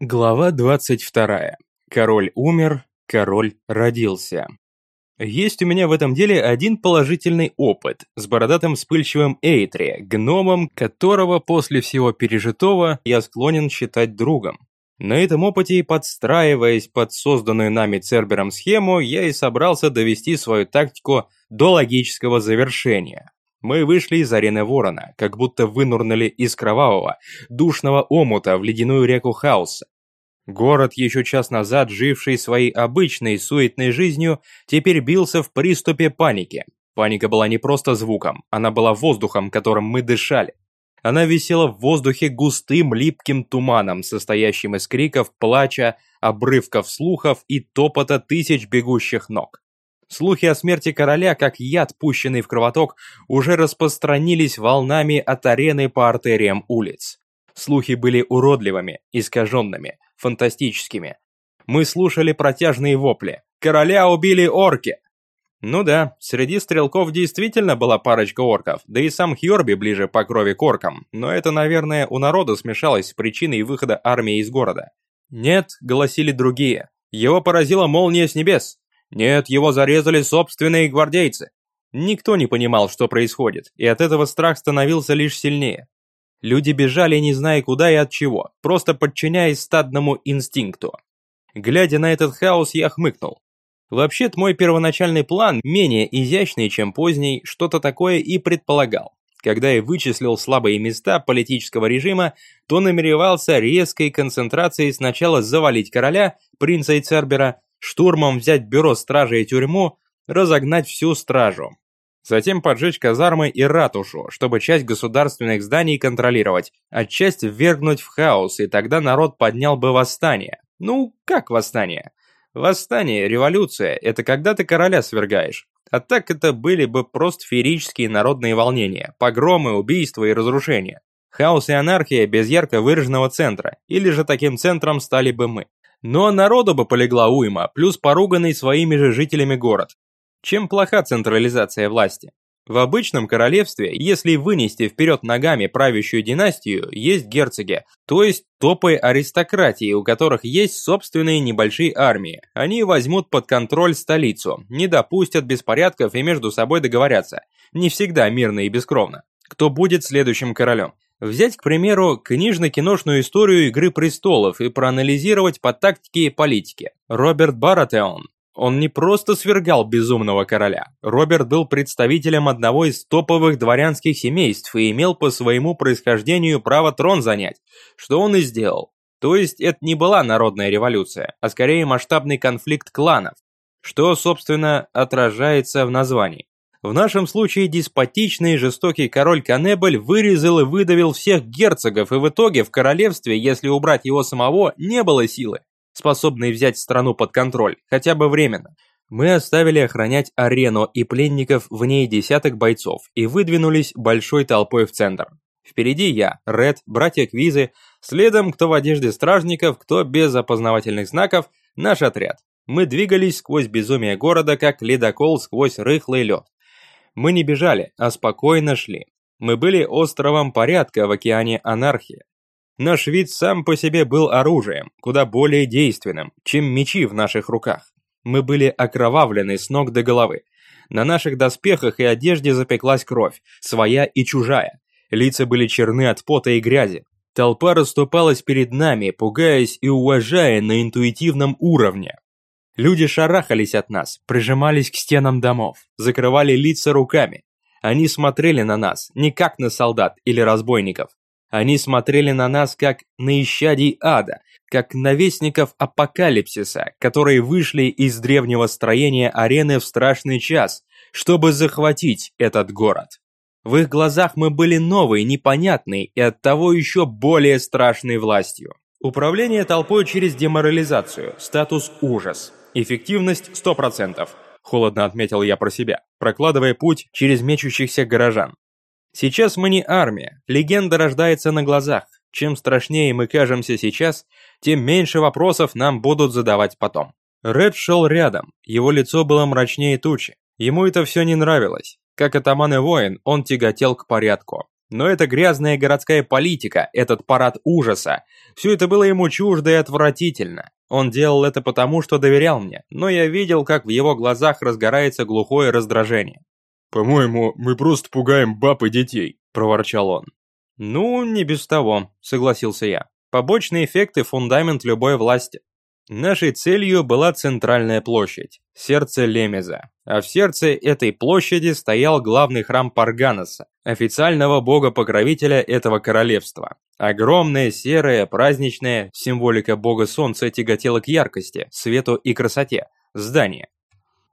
Глава 22. Король умер, король родился. Есть у меня в этом деле один положительный опыт с бородатым вспыльчивым Эйтри, гномом, которого после всего пережитого я склонен считать другом. На этом опыте и подстраиваясь под созданную нами Цербером схему, я и собрался довести свою тактику до логического завершения. Мы вышли из арены Ворона, как будто вынурнули из кровавого, душного омута в ледяную реку хаоса. Город, еще час назад живший своей обычной суетной жизнью, теперь бился в приступе паники. Паника была не просто звуком, она была воздухом, которым мы дышали. Она висела в воздухе густым липким туманом, состоящим из криков, плача, обрывков слухов и топота тысяч бегущих ног. Слухи о смерти короля, как яд, пущенный в кровоток, уже распространились волнами от арены по артериям улиц. Слухи были уродливыми, искаженными, фантастическими. Мы слушали протяжные вопли. «Короля убили орки!» Ну да, среди стрелков действительно была парочка орков, да и сам Хьорби ближе по крови к оркам, но это, наверное, у народа смешалось с причиной выхода армии из города. «Нет», — голосили другие, — «его поразила молния с небес». «Нет, его зарезали собственные гвардейцы». Никто не понимал, что происходит, и от этого страх становился лишь сильнее. Люди бежали, не зная куда и от чего, просто подчиняясь стадному инстинкту. Глядя на этот хаос, я хмыкнул. Вообще-то мой первоначальный план, менее изящный, чем поздний, что-то такое и предполагал. Когда я вычислил слабые места политического режима, то намеревался резкой концентрацией сначала завалить короля, принца и Цербера, штурмом взять бюро стражи и тюрьму, разогнать всю стражу, Затем поджечь казармы и ратушу, чтобы часть государственных зданий контролировать, а часть ввергнуть в хаос, и тогда народ поднял бы восстание. Ну, как восстание? Восстание, революция – это когда ты короля свергаешь. А так это были бы просто феерические народные волнения, погромы, убийства и разрушения. Хаос и анархия без ярко выраженного центра, или же таким центром стали бы мы. Но народу бы полегла уйма, плюс поруганный своими же жителями город. Чем плоха централизация власти? В обычном королевстве, если вынести вперед ногами правящую династию, есть герцоги, то есть топы аристократии, у которых есть собственные небольшие армии. Они возьмут под контроль столицу, не допустят беспорядков и между собой договорятся. Не всегда мирно и бескровно. Кто будет следующим королем? Взять, к примеру, книжно-киношную историю «Игры престолов» и проанализировать по тактике и политике. Роберт Баратеон, он не просто свергал безумного короля. Роберт был представителем одного из топовых дворянских семейств и имел по своему происхождению право трон занять, что он и сделал. То есть это не была народная революция, а скорее масштабный конфликт кланов, что, собственно, отражается в названии. В нашем случае деспотичный и жестокий король Канебль вырезал и выдавил всех герцогов, и в итоге в королевстве, если убрать его самого, не было силы способные взять страну под контроль, хотя бы временно. Мы оставили охранять арену и пленников в ней десяток бойцов и выдвинулись большой толпой в центр. Впереди я, Ред, братья Квизы, следом кто в одежде стражников, кто без опознавательных знаков, наш отряд. Мы двигались сквозь безумие города, как ледокол сквозь рыхлый лед. Мы не бежали, а спокойно шли. Мы были островом порядка в океане анархии. Наш вид сам по себе был оружием, куда более действенным, чем мечи в наших руках. Мы были окровавлены с ног до головы. На наших доспехах и одежде запеклась кровь, своя и чужая. Лица были черны от пота и грязи. Толпа расступалась перед нами, пугаясь и уважая на интуитивном уровне. Люди шарахались от нас, прижимались к стенам домов, закрывали лица руками. Они смотрели на нас, не как на солдат или разбойников, они смотрели на нас как на исчадий ада, как на вестников апокалипсиса, которые вышли из древнего строения арены в страшный час, чтобы захватить этот город. В их глазах мы были новой, непонятной и оттого еще более страшной властью. Управление толпой через деморализацию, статус ужас, эффективность 100%, холодно отметил я про себя, прокладывая путь через мечущихся горожан. Сейчас мы не армия, легенда рождается на глазах. Чем страшнее мы кажемся сейчас, тем меньше вопросов нам будут задавать потом. Ред шел рядом, его лицо было мрачнее тучи. Ему это все не нравилось. Как атаман и воин, он тяготел к порядку. Но эта грязная городская политика, этот парад ужаса, все это было ему чуждо и отвратительно. Он делал это потому, что доверял мне, но я видел, как в его глазах разгорается глухое раздражение. «По-моему, мы просто пугаем баб и детей», – проворчал он. «Ну, не без того», – согласился я. «Побочные эффекты – фундамент любой власти. Нашей целью была центральная площадь, сердце Лемеза. А в сердце этой площади стоял главный храм Парганоса, официального бога-покровителя этого королевства. Огромное, серое, праздничное, символика бога солнца тяготела к яркости, свету и красоте, здание.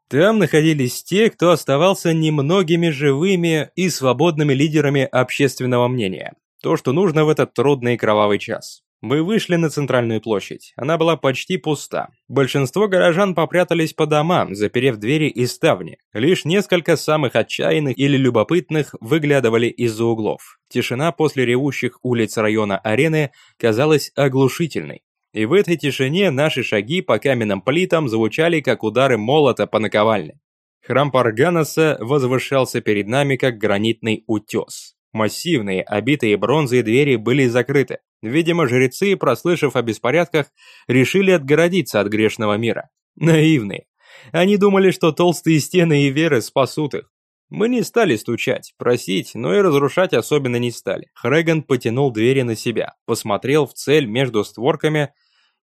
Там находились те, кто оставался немногими живыми и свободными лидерами общественного мнения. То, что нужно в этот трудный кровавый час. Мы вышли на центральную площадь. Она была почти пуста. Большинство горожан попрятались по домам, заперев двери и ставни. Лишь несколько самых отчаянных или любопытных выглядывали из-за углов. Тишина после ревущих улиц района арены казалась оглушительной. И в этой тишине наши шаги по каменным плитам звучали, как удары молота по наковальне. Храм Парганоса возвышался перед нами, как гранитный утес. Массивные, обитые бронзой двери были закрыты. Видимо, жрецы, прослышав о беспорядках, решили отгородиться от грешного мира. Наивные. Они думали, что толстые стены и веры спасут их. Мы не стали стучать, просить, но и разрушать особенно не стали. Хреган потянул двери на себя, посмотрел в цель между створками,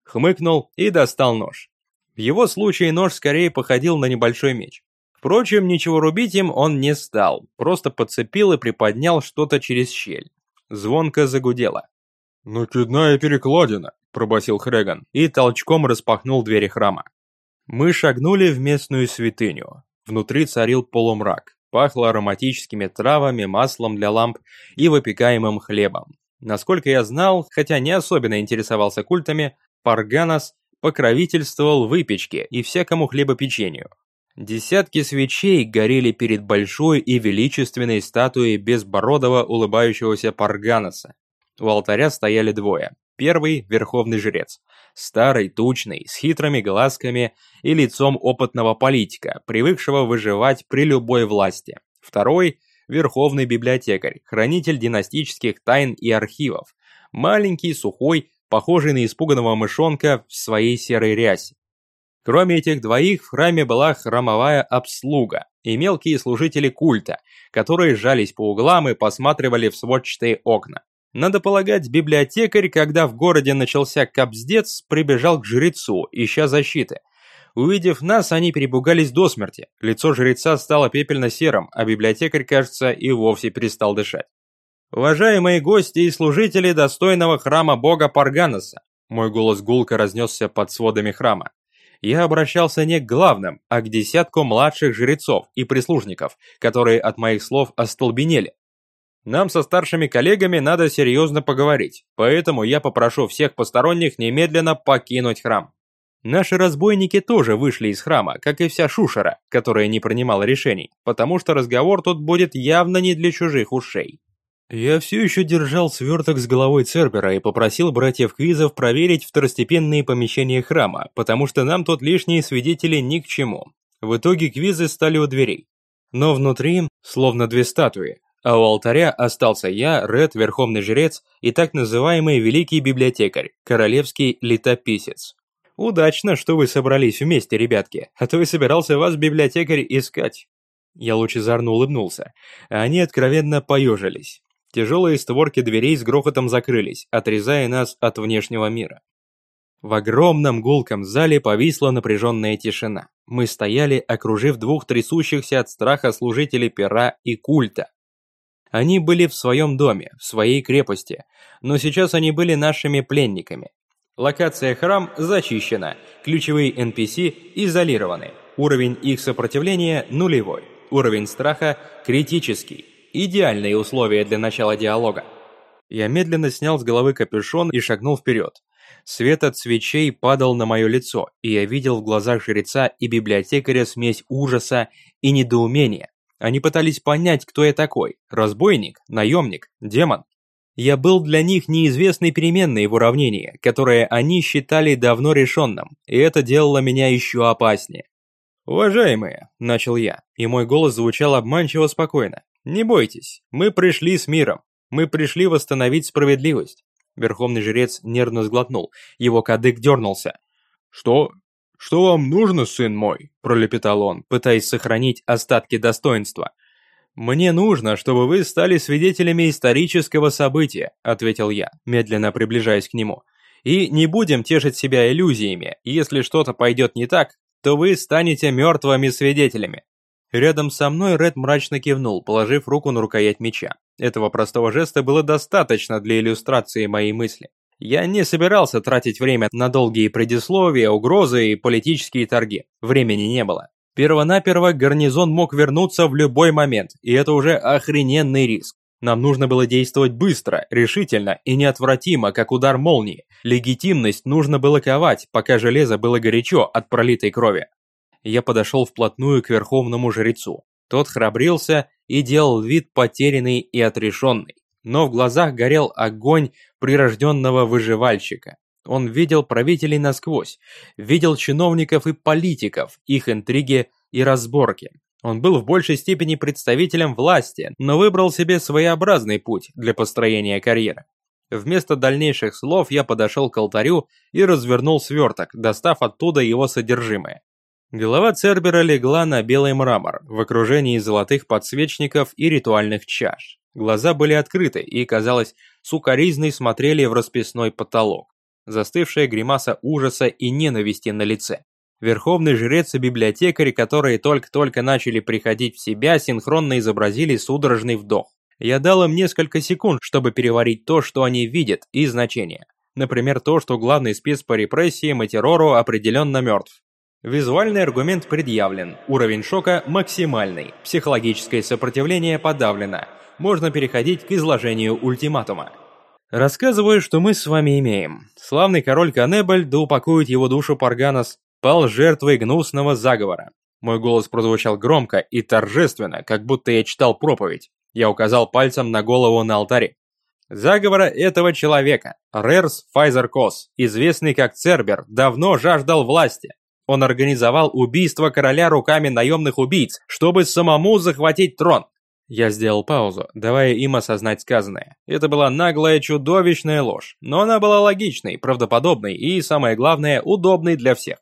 хмыкнул и достал нож. В его случае нож скорее походил на небольшой меч. Впрочем, ничего рубить им он не стал, просто подцепил и приподнял что-то через щель. Звонко загудело. «Накидная перекладина», – пробасил Хреган и толчком распахнул двери храма. Мы шагнули в местную святыню. Внутри царил полумрак. Пахло ароматическими травами, маслом для ламп и выпекаемым хлебом. Насколько я знал, хотя не особенно интересовался культами, Парганас покровительствовал выпечке и всякому хлебопечению. Десятки свечей горели перед большой и величественной статуей безбородого улыбающегося Парганаса. У алтаря стояли двое. Первый – верховный жрец. Старый, тучный, с хитрыми глазками и лицом опытного политика, привыкшего выживать при любой власти. Второй – верховный библиотекарь, хранитель династических тайн и архивов. Маленький, сухой, похожий на испуганного мышонка в своей серой рясе. Кроме этих двоих, в храме была храмовая обслуга и мелкие служители культа, которые сжались по углам и посматривали в сводчатые окна. Надо полагать, библиотекарь, когда в городе начался капздец, прибежал к жрецу, ища защиты. Увидев нас, они перепугались до смерти. Лицо жреца стало пепельно-серым, а библиотекарь, кажется, и вовсе перестал дышать. «Уважаемые гости и служители достойного храма бога Парганоса!» Мой голос гулко разнесся под сводами храма я обращался не к главным, а к десятку младших жрецов и прислужников, которые от моих слов остолбенели. Нам со старшими коллегами надо серьезно поговорить, поэтому я попрошу всех посторонних немедленно покинуть храм. Наши разбойники тоже вышли из храма, как и вся шушера, которая не принимала решений, потому что разговор тут будет явно не для чужих ушей. Я все еще держал сверток с головой Цербера и попросил братьев Квизов проверить второстепенные помещения храма, потому что нам тут лишние свидетели ни к чему. В итоге Квизы стали у дверей. Но внутри, словно две статуи, а у алтаря остался я, Ред, Верховный Жрец и так называемый Великий Библиотекарь, Королевский Летописец. Удачно, что вы собрались вместе, ребятки, а то и собирался вас, библиотекарь, искать. Я лучезарно улыбнулся, а они откровенно поежились. Тяжелые створки дверей с грохотом закрылись, отрезая нас от внешнего мира. В огромном гулком зале повисла напряженная тишина. Мы стояли, окружив двух трясущихся от страха служителей пера и культа. Они были в своем доме, в своей крепости, но сейчас они были нашими пленниками. Локация храм зачищена, ключевые NPC изолированы, уровень их сопротивления нулевой, уровень страха критический. Идеальные условия для начала диалога. Я медленно снял с головы капюшон и шагнул вперед. Свет от свечей падал на мое лицо, и я видел в глазах жреца и библиотекаря смесь ужаса и недоумения. Они пытались понять, кто я такой – разбойник, наемник, демон. Я был для них неизвестной переменной в уравнении, которое они считали давно решенным, и это делало меня еще опаснее. «Уважаемые», – начал я, и мой голос звучал обманчиво спокойно. Не бойтесь, мы пришли с миром. Мы пришли восстановить справедливость. Верховный жрец нервно сглотнул, его кадык дернулся. «Что? Что вам нужно, сын мой?» – пролепетал он, пытаясь сохранить остатки достоинства. «Мне нужно, чтобы вы стали свидетелями исторического события», – ответил я, медленно приближаясь к нему. «И не будем тешить себя иллюзиями. Если что-то пойдет не так, то вы станете мертвыми свидетелями». Рядом со мной Ред мрачно кивнул, положив руку на рукоять меча. Этого простого жеста было достаточно для иллюстрации моей мысли. Я не собирался тратить время на долгие предисловия, угрозы и политические торги. Времени не было. Первонаперво гарнизон мог вернуться в любой момент, и это уже охрененный риск. Нам нужно было действовать быстро, решительно и неотвратимо, как удар молнии. Легитимность нужно было ковать, пока железо было горячо от пролитой крови я подошел вплотную к верховному жрецу. Тот храбрился и делал вид потерянный и отрешенный. Но в глазах горел огонь прирожденного выживальщика. Он видел правителей насквозь, видел чиновников и политиков, их интриги и разборки. Он был в большей степени представителем власти, но выбрал себе своеобразный путь для построения карьеры. Вместо дальнейших слов я подошел к алтарю и развернул сверток, достав оттуда его содержимое. Голова Цербера легла на белый мрамор, в окружении золотых подсвечников и ритуальных чаш. Глаза были открыты и, казалось, сукоризной смотрели в расписной потолок. Застывшая гримаса ужаса и ненависти на лице. Верховный жрец и библиотекарь, которые только-только начали приходить в себя, синхронно изобразили судорожный вдох. Я дал им несколько секунд, чтобы переварить то, что они видят, и значение. Например, то, что главный спец по репрессиям и террору определенно мертв. Визуальный аргумент предъявлен, уровень шока максимальный, психологическое сопротивление подавлено. Можно переходить к изложению ультиматума. Рассказываю, что мы с вами имеем. Славный король Канебль, да упакует его душу Парганос, пал жертвой гнусного заговора. Мой голос прозвучал громко и торжественно, как будто я читал проповедь. Я указал пальцем на голову на алтаре. Заговора этого человека, Рерс Файзер известный как Цербер, давно жаждал власти. Он организовал убийство короля руками наемных убийц, чтобы самому захватить трон. Я сделал паузу, давая им осознать сказанное. Это была наглая, чудовищная ложь, но она была логичной, правдоподобной и, самое главное, удобной для всех.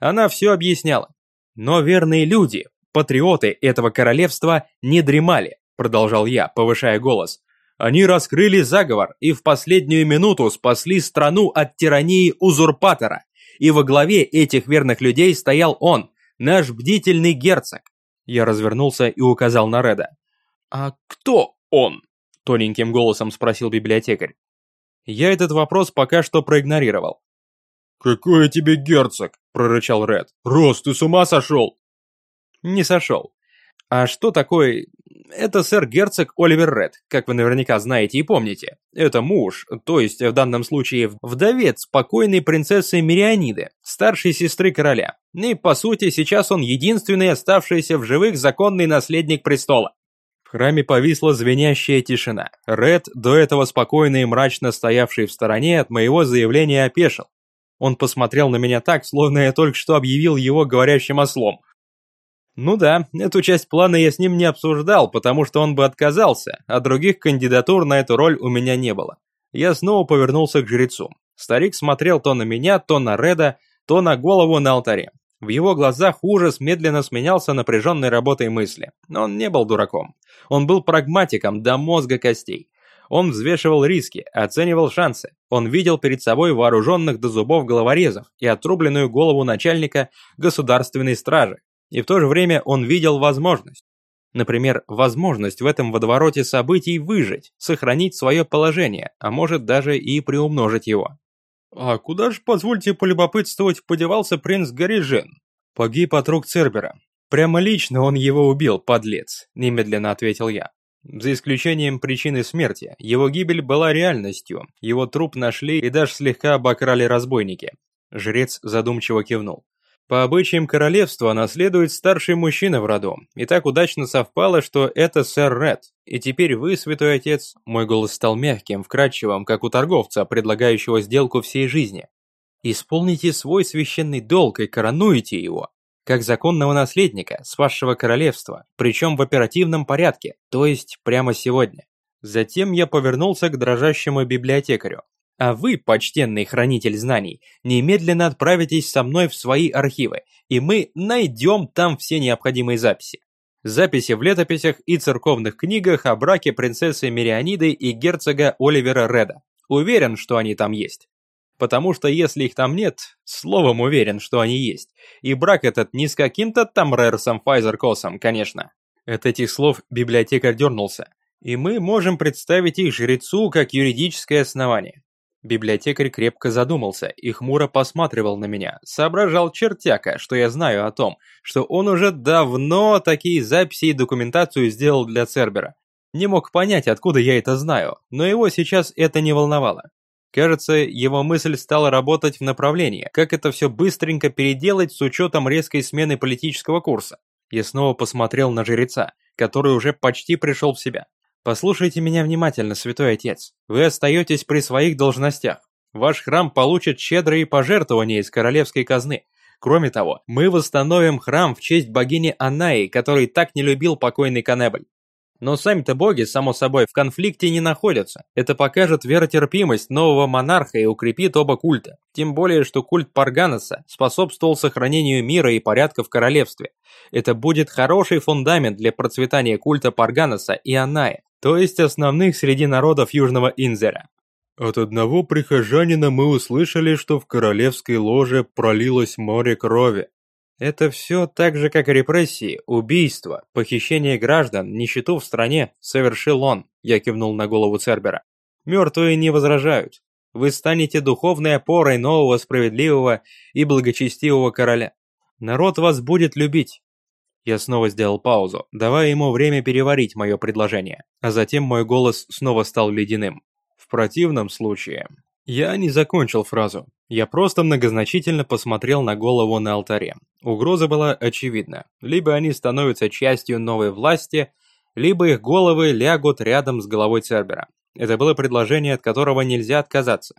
Она все объясняла. Но верные люди, патриоты этого королевства, не дремали, продолжал я, повышая голос. Они раскрыли заговор и в последнюю минуту спасли страну от тирании узурпатора и во главе этих верных людей стоял он, наш бдительный герцог. Я развернулся и указал на Реда. «А кто он?» – тоненьким голосом спросил библиотекарь. Я этот вопрос пока что проигнорировал. «Какой тебе герцог?» – прорычал Ред. «Рос, ты с ума сошел?» «Не сошел. А что такое... Это сэр-герцог Оливер Ред, как вы наверняка знаете и помните. Это муж, то есть в данном случае вдовец спокойной принцессы Мирианиды, старшей сестры короля. И по сути сейчас он единственный оставшийся в живых законный наследник престола. Храме повисла звенящая тишина. Ред, до этого спокойно и мрачно стоявший в стороне от моего заявления, опешил. Он посмотрел на меня так, словно я только что объявил его говорящим ослом. Ну да, эту часть плана я с ним не обсуждал, потому что он бы отказался, а других кандидатур на эту роль у меня не было. Я снова повернулся к жрецу. Старик смотрел то на меня, то на Реда, то на голову на алтаре. В его глазах ужас медленно сменялся напряженной работой мысли. Но он не был дураком. Он был прагматиком до мозга костей. Он взвешивал риски, оценивал шансы. Он видел перед собой вооруженных до зубов головорезов и отрубленную голову начальника государственной стражи, и в то же время он видел возможность. Например, возможность в этом водовороте событий выжить, сохранить свое положение, а может даже и приумножить его. «А куда же, позвольте полюбопытствовать, подевался принц Горижен?» «Погиб от рук Цербера. Прямо лично он его убил, подлец», – немедленно ответил я. За исключением причины смерти, его гибель была реальностью, его труп нашли и даже слегка обокрали разбойники. Жрец задумчиво кивнул. По обычаям королевства наследует старший мужчина в роду, и так удачно совпало, что это сэр Ред. И теперь вы, святой отец, мой голос стал мягким, вкрадчивым, как у торговца, предлагающего сделку всей жизни. Исполните свой священный долг и коронуйте его, как законного наследника с вашего королевства, причем в оперативном порядке, то есть прямо сегодня. Затем я повернулся к дрожащему библиотекарю. А вы, почтенный хранитель знаний, немедленно отправитесь со мной в свои архивы, и мы найдем там все необходимые записи. Записи в летописях и церковных книгах о браке принцессы Мирианиды и герцога Оливера Реда. Уверен, что они там есть. Потому что если их там нет, словом уверен, что они есть. И брак этот не с каким-то там Рерсом Файзеркосом, конечно. От этих слов библиотекарь дернулся. И мы можем представить их жрецу как юридическое основание. Библиотекарь крепко задумался и хмуро посматривал на меня. Соображал чертяка, что я знаю о том, что он уже давно такие записи и документацию сделал для Цербера. Не мог понять, откуда я это знаю, но его сейчас это не волновало. Кажется, его мысль стала работать в направлении, как это все быстренько переделать с учетом резкой смены политического курса. Я снова посмотрел на жреца, который уже почти пришел в себя. Послушайте меня внимательно, святой отец. Вы остаетесь при своих должностях. Ваш храм получит щедрые пожертвования из королевской казны. Кроме того, мы восстановим храм в честь богини Анаи, который так не любил покойный Канебль. Но сами-то боги, само собой, в конфликте не находятся. Это покажет веротерпимость нового монарха и укрепит оба культа. Тем более, что культ Парганоса способствовал сохранению мира и порядка в королевстве. Это будет хороший фундамент для процветания культа Парганоса и Анаи, то есть основных среди народов Южного Инзера. От одного прихожанина мы услышали, что в королевской ложе пролилось море крови. Это все так же, как и репрессии, убийства, похищение граждан, нищету в стране, совершил он, я кивнул на голову Цербера. Мертвые не возражают. Вы станете духовной опорой нового справедливого и благочестивого короля. Народ вас будет любить. Я снова сделал паузу, давая ему время переварить мое предложение, а затем мой голос снова стал ледяным. В противном случае... Я не закончил фразу. Я просто многозначительно посмотрел на голову на алтаре. Угроза была очевидна. Либо они становятся частью новой власти, либо их головы лягут рядом с головой Цербера. Это было предложение, от которого нельзя отказаться.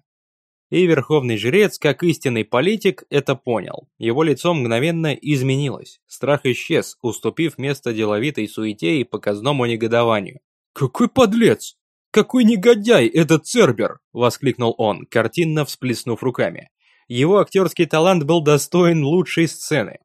И верховный жрец, как истинный политик, это понял. Его лицо мгновенно изменилось. Страх исчез, уступив место деловитой суете и показному негодованию. «Какой подлец! Какой негодяй этот Цербер!» – воскликнул он, картинно всплеснув руками. Его актерский талант был достоин лучшей сцены.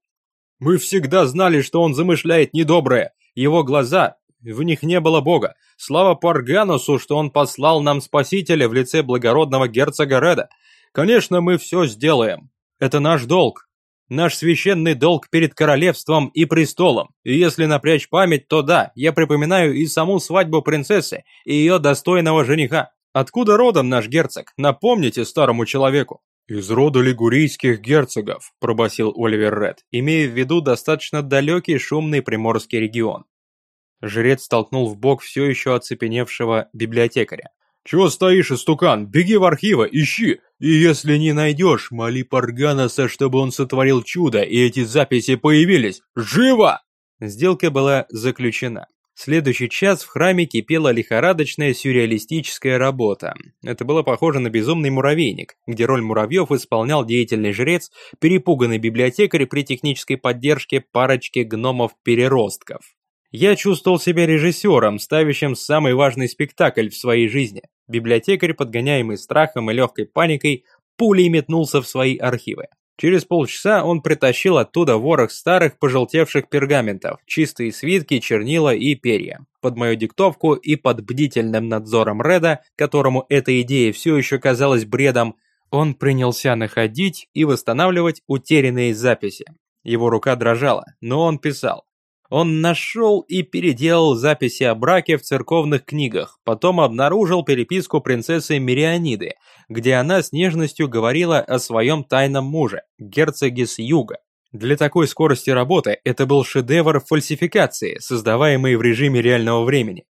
«Мы всегда знали, что он замышляет недоброе. Его глаза, в них не было бога. Слава Парганусу, что он послал нам спасителя в лице благородного герцога Реда. Конечно, мы все сделаем. Это наш долг. Наш священный долг перед королевством и престолом. И если напрячь память, то да, я припоминаю и саму свадьбу принцессы, и ее достойного жениха. Откуда родом наш герцог? Напомните старому человеку. «Из рода лигурийских герцогов», – пробасил Оливер Ред, имея в виду достаточно далекий шумный приморский регион. Жрец столкнул в бок все еще оцепеневшего библиотекаря. «Чего стоишь, истукан? Беги в архивы, ищи! И если не найдешь, моли Парганаса, чтобы он сотворил чудо, и эти записи появились! Живо!» Сделка была заключена. Следующий час в храме кипела лихорадочная сюрреалистическая работа. Это было похоже на безумный муравейник, где роль муравьев исполнял деятельный жрец, перепуганный библиотекарь при технической поддержке парочки гномов-переростков. Я чувствовал себя режиссером, ставящим самый важный спектакль в своей жизни. Библиотекарь, подгоняемый страхом и легкой паникой, пулей метнулся в свои архивы. Через полчаса он притащил оттуда ворох старых пожелтевших пергаментов, чистые свитки, чернила и перья. Под мою диктовку и под бдительным надзором Реда, которому эта идея все еще казалась бредом, он принялся находить и восстанавливать утерянные записи. Его рука дрожала, но он писал. Он нашел и переделал записи о браке в церковных книгах, потом обнаружил переписку принцессы Мирианиды, где она с нежностью говорила о своем тайном муже, герцоге с юга. Для такой скорости работы это был шедевр фальсификации, создаваемый в режиме реального времени.